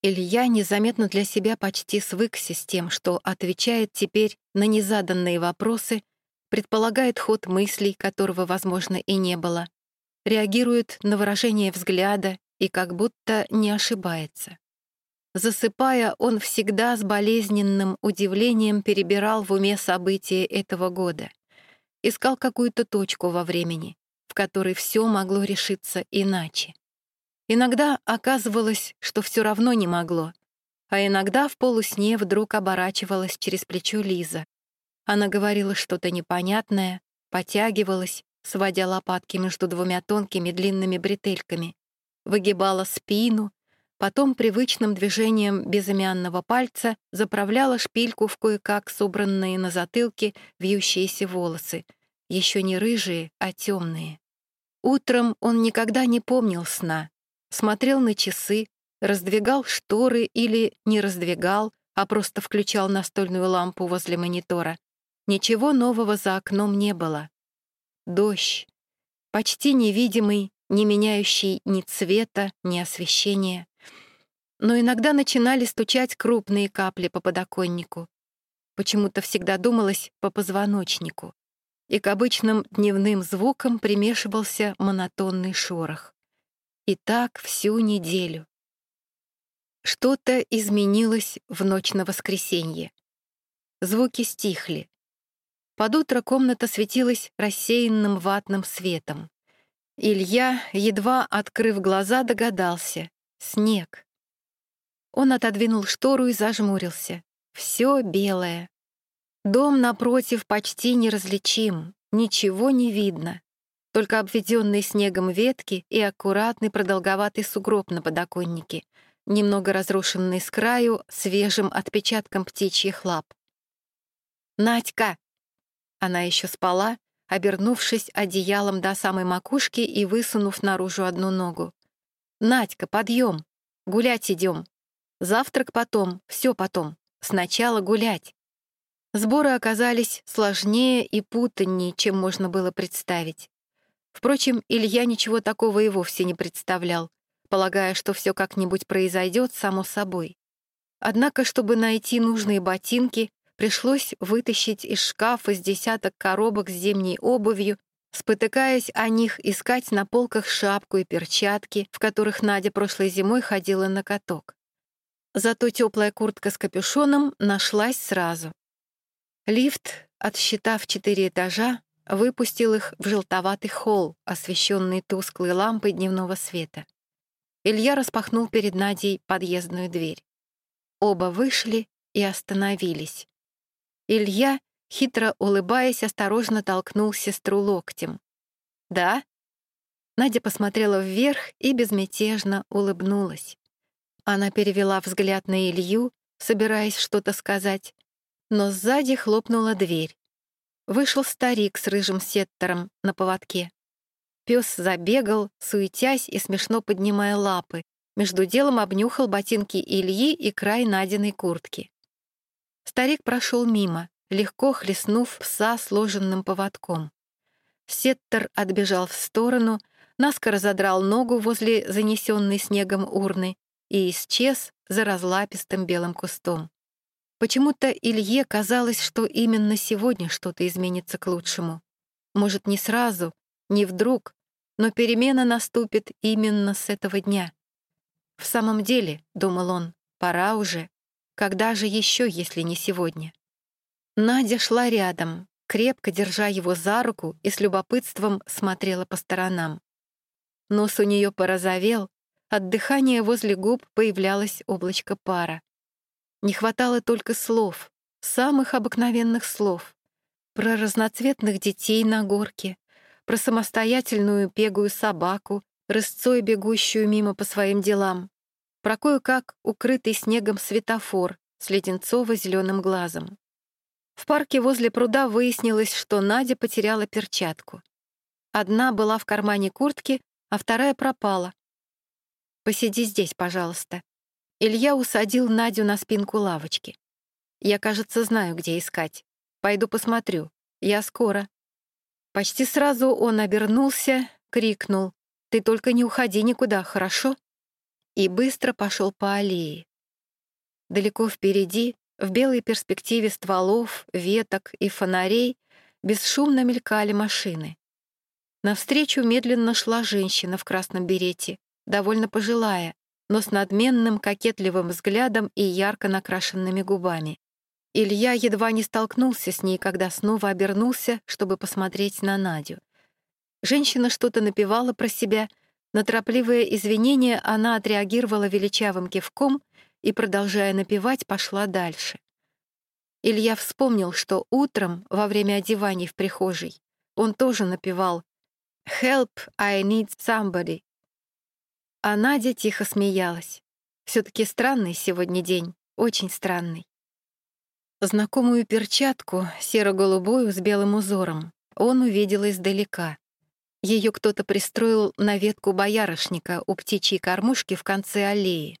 Илья незаметно для себя почти свыкся с тем, что отвечает теперь на незаданные вопросы, предполагает ход мыслей, которого, возможно, и не было, реагирует на выражение взгляда и как будто не ошибается. Засыпая, он всегда с болезненным удивлением перебирал в уме события этого года. Искал какую-то точку во времени, в которой все могло решиться иначе. Иногда оказывалось, что все равно не могло, а иногда в полусне вдруг оборачивалась через плечо Лиза. Она говорила что-то непонятное, потягивалась, сводя лопатки между двумя тонкими длинными бретельками, выгибала спину, потом привычным движением безымянного пальца заправляла шпильку в кое-как собранные на затылке вьющиеся волосы, еще не рыжие, а темные. Утром он никогда не помнил сна, смотрел на часы, раздвигал шторы или не раздвигал, а просто включал настольную лампу возле монитора. Ничего нового за окном не было. Дождь, почти невидимый, не меняющий ни цвета, ни освещения. Но иногда начинали стучать крупные капли по подоконнику. Почему-то всегда думалось по позвоночнику. И к обычным дневным звукам примешивался монотонный шорох. И так всю неделю. Что-то изменилось в ночь на воскресенье. Звуки стихли. Под утро комната светилась рассеянным ватным светом. Илья, едва открыв глаза, догадался — снег. Он отодвинул штору и зажмурился. Все белое. Дом напротив почти неразличим, ничего не видно только обведенные снегом ветки и аккуратный продолговатый сугроб на подоконнике, немного разрушенный с краю свежим отпечатком птичьих лап. «Надька!» Она еще спала, обернувшись одеялом до самой макушки и высунув наружу одну ногу. «Надька, подъем! Гулять идем! Завтрак потом, все потом. Сначала гулять!» Сборы оказались сложнее и путаннее, чем можно было представить. Впрочем, Илья ничего такого и вовсе не представлял, полагая, что все как-нибудь произойдет само собой. Однако, чтобы найти нужные ботинки, пришлось вытащить из шкафа с десяток коробок с зимней обувью, спотыкаясь о них, искать на полках шапку и перчатки, в которых Надя прошлой зимой ходила на каток. Зато теплая куртка с капюшоном нашлась сразу. Лифт, отсчитав четыре этажа, выпустил их в желтоватый холл, освещенный тусклой лампой дневного света. Илья распахнул перед Надей подъездную дверь. Оба вышли и остановились. Илья, хитро улыбаясь, осторожно толкнул сестру локтем. «Да?» Надя посмотрела вверх и безмятежно улыбнулась. Она перевела взгляд на Илью, собираясь что-то сказать, но сзади хлопнула дверь. Вышел старик с рыжим сеттером на поводке. Пес забегал, суетясь и смешно поднимая лапы, между делом обнюхал ботинки Ильи и край Надиной куртки. Старик прошел мимо, легко хлестнув пса сложенным поводком. Сеттер отбежал в сторону, наскоро задрал ногу возле занесенной снегом урны и исчез за разлапистым белым кустом. Почему-то Илье казалось, что именно сегодня что-то изменится к лучшему. Может, не сразу, не вдруг, но перемена наступит именно с этого дня. В самом деле, — думал он, — пора уже. Когда же еще, если не сегодня? Надя шла рядом, крепко держа его за руку и с любопытством смотрела по сторонам. Нос у нее порозовел, от дыхания возле губ появлялось облачко пара. Не хватало только слов, самых обыкновенных слов. Про разноцветных детей на горке, про самостоятельную пегую собаку, рысцой бегущую мимо по своим делам, про кое-как укрытый снегом светофор с леденцово-зеленым глазом. В парке возле пруда выяснилось, что Надя потеряла перчатку. Одна была в кармане куртки, а вторая пропала. «Посиди здесь, пожалуйста», Илья усадил Надю на спинку лавочки. «Я, кажется, знаю, где искать. Пойду посмотрю. Я скоро». Почти сразу он обернулся, крикнул. «Ты только не уходи никуда, хорошо?» И быстро пошел по аллее. далеко впереди, в белой перспективе стволов, веток и фонарей, бесшумно мелькали машины. Навстречу медленно шла женщина в красном берете, довольно пожилая, но с надменным кокетливым взглядом и ярко накрашенными губами. Илья едва не столкнулся с ней, когда снова обернулся, чтобы посмотреть на Надю. Женщина что-то напевала про себя. На торопливые извинения она отреагировала величавым кивком и, продолжая напевать, пошла дальше. Илья вспомнил, что утром, во время одеваний в прихожей, он тоже напевал «Help, I need somebody». А Надя тихо смеялась. все таки странный сегодня день, очень странный. Знакомую перчатку, серо-голубую с белым узором, он увидел издалека. Ее кто-то пристроил на ветку боярышника у птичьей кормушки в конце аллеи.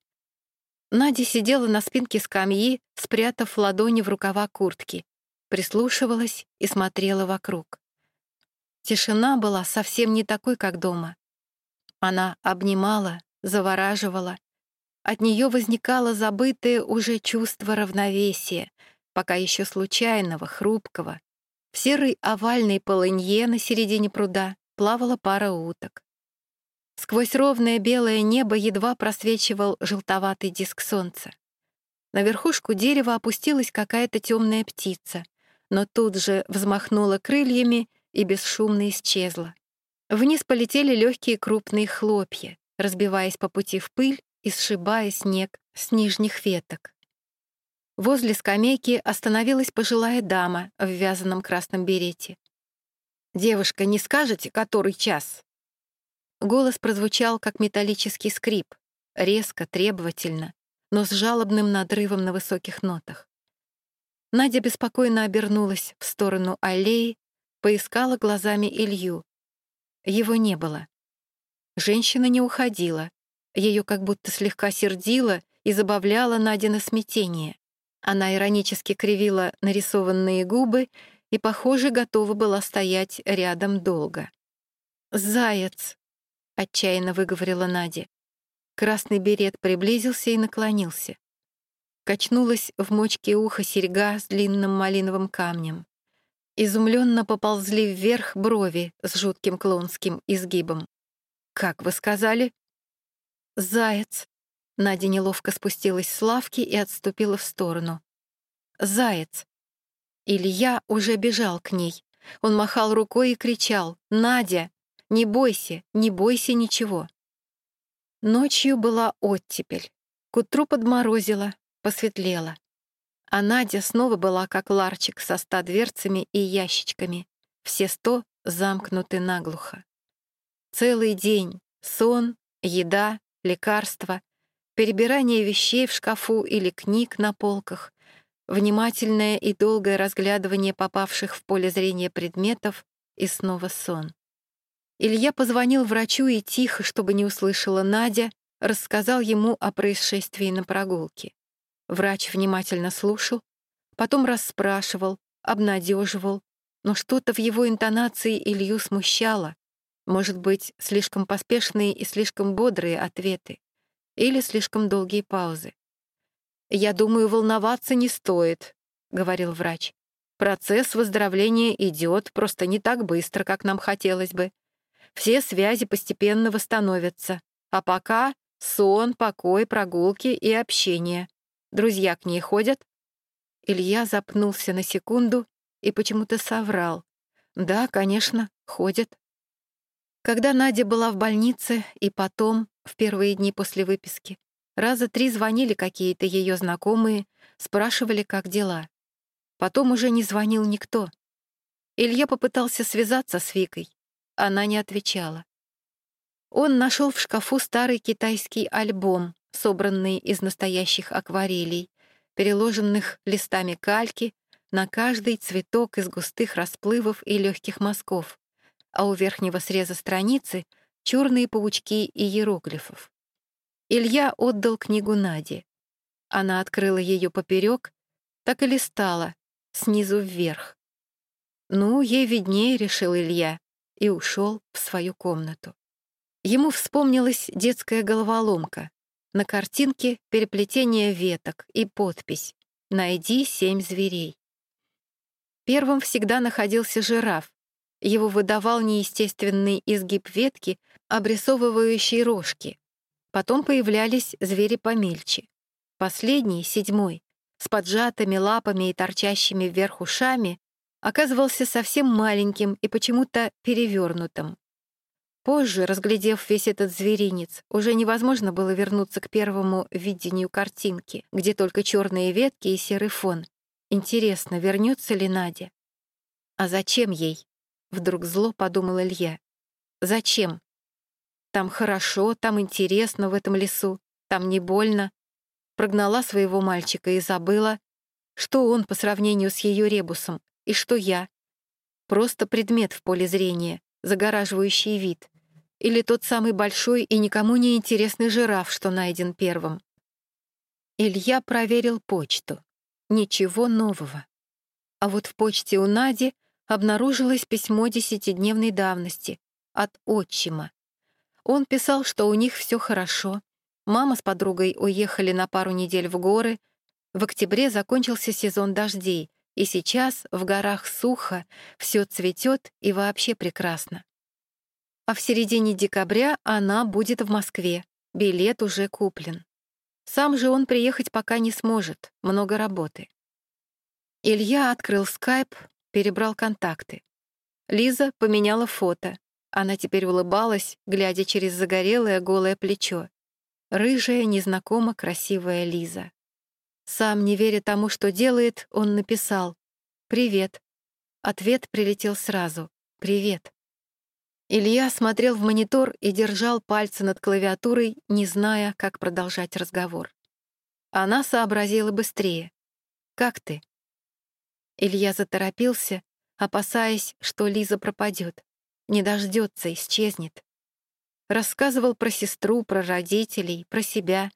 Надя сидела на спинке скамьи, спрятав ладони в рукава куртки, прислушивалась и смотрела вокруг. Тишина была совсем не такой, как дома. Она обнимала, завораживала. От нее возникало забытое уже чувство равновесия, пока еще случайного, хрупкого. В серой овальной полынье на середине пруда плавала пара уток. Сквозь ровное белое небо едва просвечивал желтоватый диск солнца. На верхушку дерева опустилась какая-то темная птица, но тут же взмахнула крыльями и бесшумно исчезла. Вниз полетели легкие крупные хлопья, разбиваясь по пути в пыль и сшибая снег с нижних веток. Возле скамейки остановилась пожилая дама в вязаном красном берете. «Девушка, не скажете, который час?» Голос прозвучал, как металлический скрип, резко, требовательно, но с жалобным надрывом на высоких нотах. Надя беспокойно обернулась в сторону аллеи, поискала глазами Илью. Его не было. Женщина не уходила. Ее как будто слегка сердило и забавляло Надя смятение. Она иронически кривила нарисованные губы и, похоже, готова была стоять рядом долго. «Заяц!» — отчаянно выговорила Надя. Красный берет приблизился и наклонился. Качнулась в мочке уха серьга с длинным малиновым камнем. Изумленно поползли вверх брови с жутким клоунским изгибом. «Как вы сказали?» «Заяц!» Надя неловко спустилась с лавки и отступила в сторону. «Заяц!» Илья уже бежал к ней. Он махал рукой и кричал «Надя! Не бойся, не бойся ничего!» Ночью была оттепель. К утру подморозило, посветлело. А Надя снова была как ларчик со ста дверцами и ящичками. Все сто замкнуты наглухо. Целый день — сон, еда, лекарства, перебирание вещей в шкафу или книг на полках, внимательное и долгое разглядывание попавших в поле зрения предметов и снова сон. Илья позвонил врачу и тихо, чтобы не услышала Надя, рассказал ему о происшествии на прогулке. Врач внимательно слушал, потом расспрашивал, обнадеживал, но что-то в его интонации Илью смущало. Может быть, слишком поспешные и слишком бодрые ответы или слишком долгие паузы. «Я думаю, волноваться не стоит», — говорил врач. «Процесс выздоровления идет просто не так быстро, как нам хотелось бы. Все связи постепенно восстановятся. А пока сон, покой, прогулки и общение. Друзья к ней ходят?» Илья запнулся на секунду и почему-то соврал. «Да, конечно, ходят». Когда Надя была в больнице и потом, в первые дни после выписки, раза три звонили какие-то ее знакомые, спрашивали, как дела. Потом уже не звонил никто. Илья попытался связаться с Викой. Она не отвечала. Он нашел в шкафу старый китайский альбом, собранный из настоящих акварелей, переложенных листами кальки на каждый цветок из густых расплывов и легких мазков а у верхнего среза страницы — черные паучки и иероглифов. Илья отдал книгу Наде. Она открыла ее поперек, так и листала, снизу вверх. «Ну, ей виднее», — решил Илья, и ушел в свою комнату. Ему вспомнилась детская головоломка. На картинке переплетение веток и подпись «Найди семь зверей». Первым всегда находился жираф. Его выдавал неестественный изгиб ветки, обрисовывающий рожки. Потом появлялись звери помельче. Последний, седьмой, с поджатыми лапами и торчащими вверх ушами, оказывался совсем маленьким и почему-то перевернутым. Позже, разглядев весь этот зверинец, уже невозможно было вернуться к первому видению картинки, где только черные ветки и серый фон. Интересно, вернется ли Надя? А зачем ей? Вдруг зло подумал Илья. Зачем? Там хорошо, там интересно в этом лесу, там не больно. Прогнала своего мальчика и забыла, что он по сравнению с ее ребусом, и что я. Просто предмет в поле зрения, загораживающий вид. Или тот самый большой и никому не интересный жираф, что найден первым. Илья проверил почту. Ничего нового. А вот в почте у Нади обнаружилось письмо десятидневной давности от отчима. Он писал, что у них все хорошо. Мама с подругой уехали на пару недель в горы. В октябре закончился сезон дождей, и сейчас в горах сухо, все цветет и вообще прекрасно. А в середине декабря она будет в Москве. Билет уже куплен. Сам же он приехать пока не сможет, много работы. Илья открыл скайп, перебрал контакты. Лиза поменяла фото. Она теперь улыбалась, глядя через загорелое голое плечо. Рыжая, незнакомо красивая Лиза. Сам, не веря тому, что делает, он написал «Привет». Ответ прилетел сразу «Привет». Илья смотрел в монитор и держал пальцы над клавиатурой, не зная, как продолжать разговор. Она сообразила быстрее. «Как ты?» Илья заторопился, опасаясь, что Лиза пропадет, не дождется, исчезнет. Рассказывал про сестру, про родителей, про себя,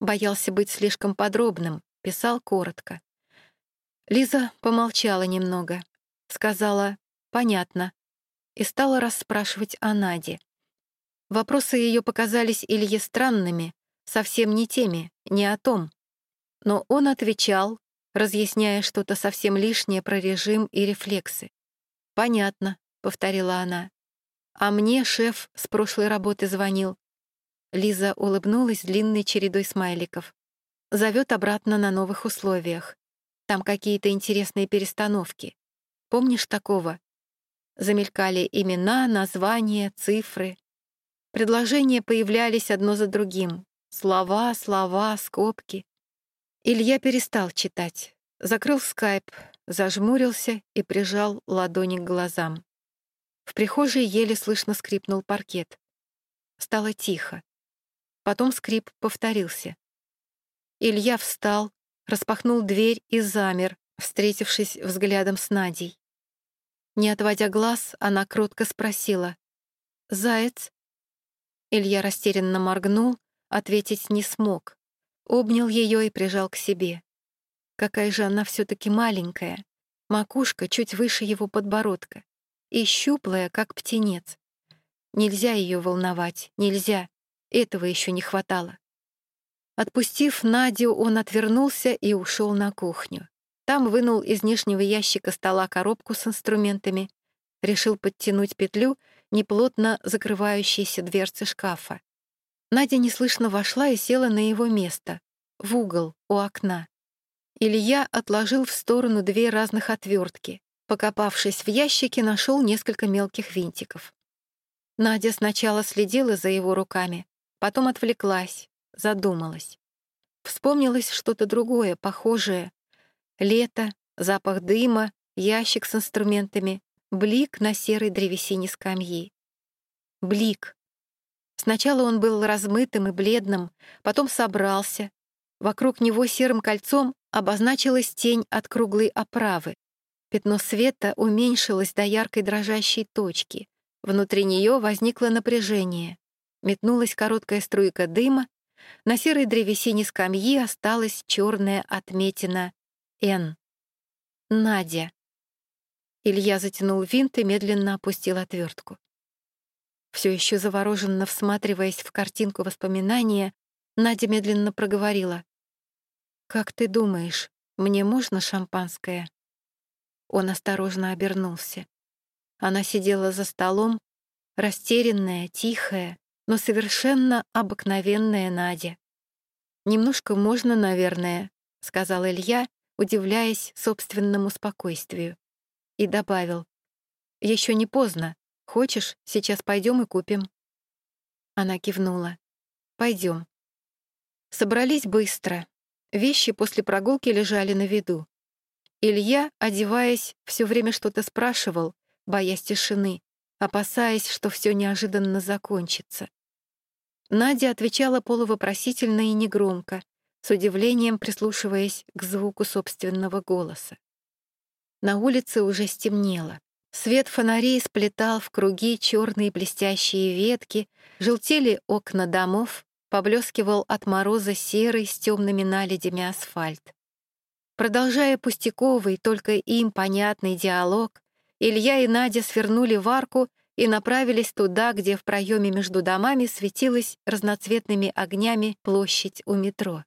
Боялся быть слишком подробным, писал коротко. Лиза помолчала немного, сказала «понятно» и стала расспрашивать о Наде. Вопросы ее показались Илье странными, совсем не теми, не о том. Но он отвечал, разъясняя что-то совсем лишнее про режим и рефлексы. «Понятно», — повторила она. «А мне шеф с прошлой работы звонил. Лиза улыбнулась длинной чередой смайликов. Зовет обратно на новых условиях. Там какие-то интересные перестановки. Помнишь такого? Замелькали имена, названия, цифры. Предложения появлялись одно за другим. Слова, слова, скобки. Илья перестал читать. Закрыл скайп, зажмурился и прижал ладони к глазам. В прихожей еле слышно скрипнул паркет. Стало тихо. Потом скрип повторился. Илья встал, распахнул дверь и замер, встретившись взглядом с Надей. Не отводя глаз, она кротко спросила. «Заяц?» Илья растерянно моргнул, ответить не смог. Обнял ее и прижал к себе. Какая же она все таки маленькая. Макушка чуть выше его подбородка. И щуплая, как птенец. Нельзя ее волновать, нельзя. Этого еще не хватало. Отпустив Надю, он отвернулся и ушел на кухню. Там вынул из нижнего ящика стола коробку с инструментами, решил подтянуть петлю неплотно закрывающейся дверцы шкафа. Надя неслышно вошла и села на его место, в угол, у окна. Илья отложил в сторону две разных отвертки. Покопавшись в ящике, нашел несколько мелких винтиков. Надя сначала следила за его руками, Потом отвлеклась, задумалась. Вспомнилось что-то другое, похожее. Лето, запах дыма, ящик с инструментами, блик на серой древесине скамьи. Блик. Сначала он был размытым и бледным, потом собрался. Вокруг него серым кольцом обозначилась тень от круглой оправы. Пятно света уменьшилось до яркой дрожащей точки. Внутри нее возникло напряжение. Метнулась короткая струйка дыма, на серой древесине скамьи осталась черная отметина «Н». Надя. Илья затянул винт и медленно опустил отвертку. Все еще завороженно всматриваясь в картинку воспоминания, Надя медленно проговорила. «Как ты думаешь, мне можно шампанское?» Он осторожно обернулся. Она сидела за столом, растерянная, тихая, но совершенно обыкновенная Надя. «Немножко можно, наверное», — сказал Илья, удивляясь собственному спокойствию. И добавил. «Еще не поздно. Хочешь, сейчас пойдем и купим?» Она кивнула. Пойдем. Собрались быстро. Вещи после прогулки лежали на виду. Илья, одеваясь, все время что-то спрашивал, боясь тишины, опасаясь, что все неожиданно закончится. Надя отвечала полувопросительно и негромко, с удивлением прислушиваясь к звуку собственного голоса. На улице уже стемнело. Свет фонарей сплетал в круги черные блестящие ветки, желтели окна домов, поблескивал от мороза серый с темными наледями асфальт. Продолжая пустяковый, только им понятный диалог, Илья и Надя свернули в арку и направились туда, где в проеме между домами светилась разноцветными огнями площадь у метро.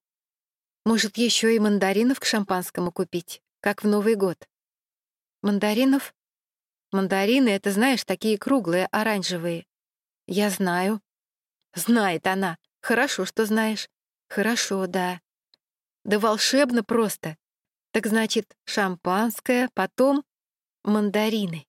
Может, еще и мандаринов к шампанскому купить, как в Новый год? Мандаринов? Мандарины — это, знаешь, такие круглые, оранжевые. Я знаю. Знает она. Хорошо, что знаешь. Хорошо, да. Да волшебно просто. Так значит, шампанское, потом мандарины.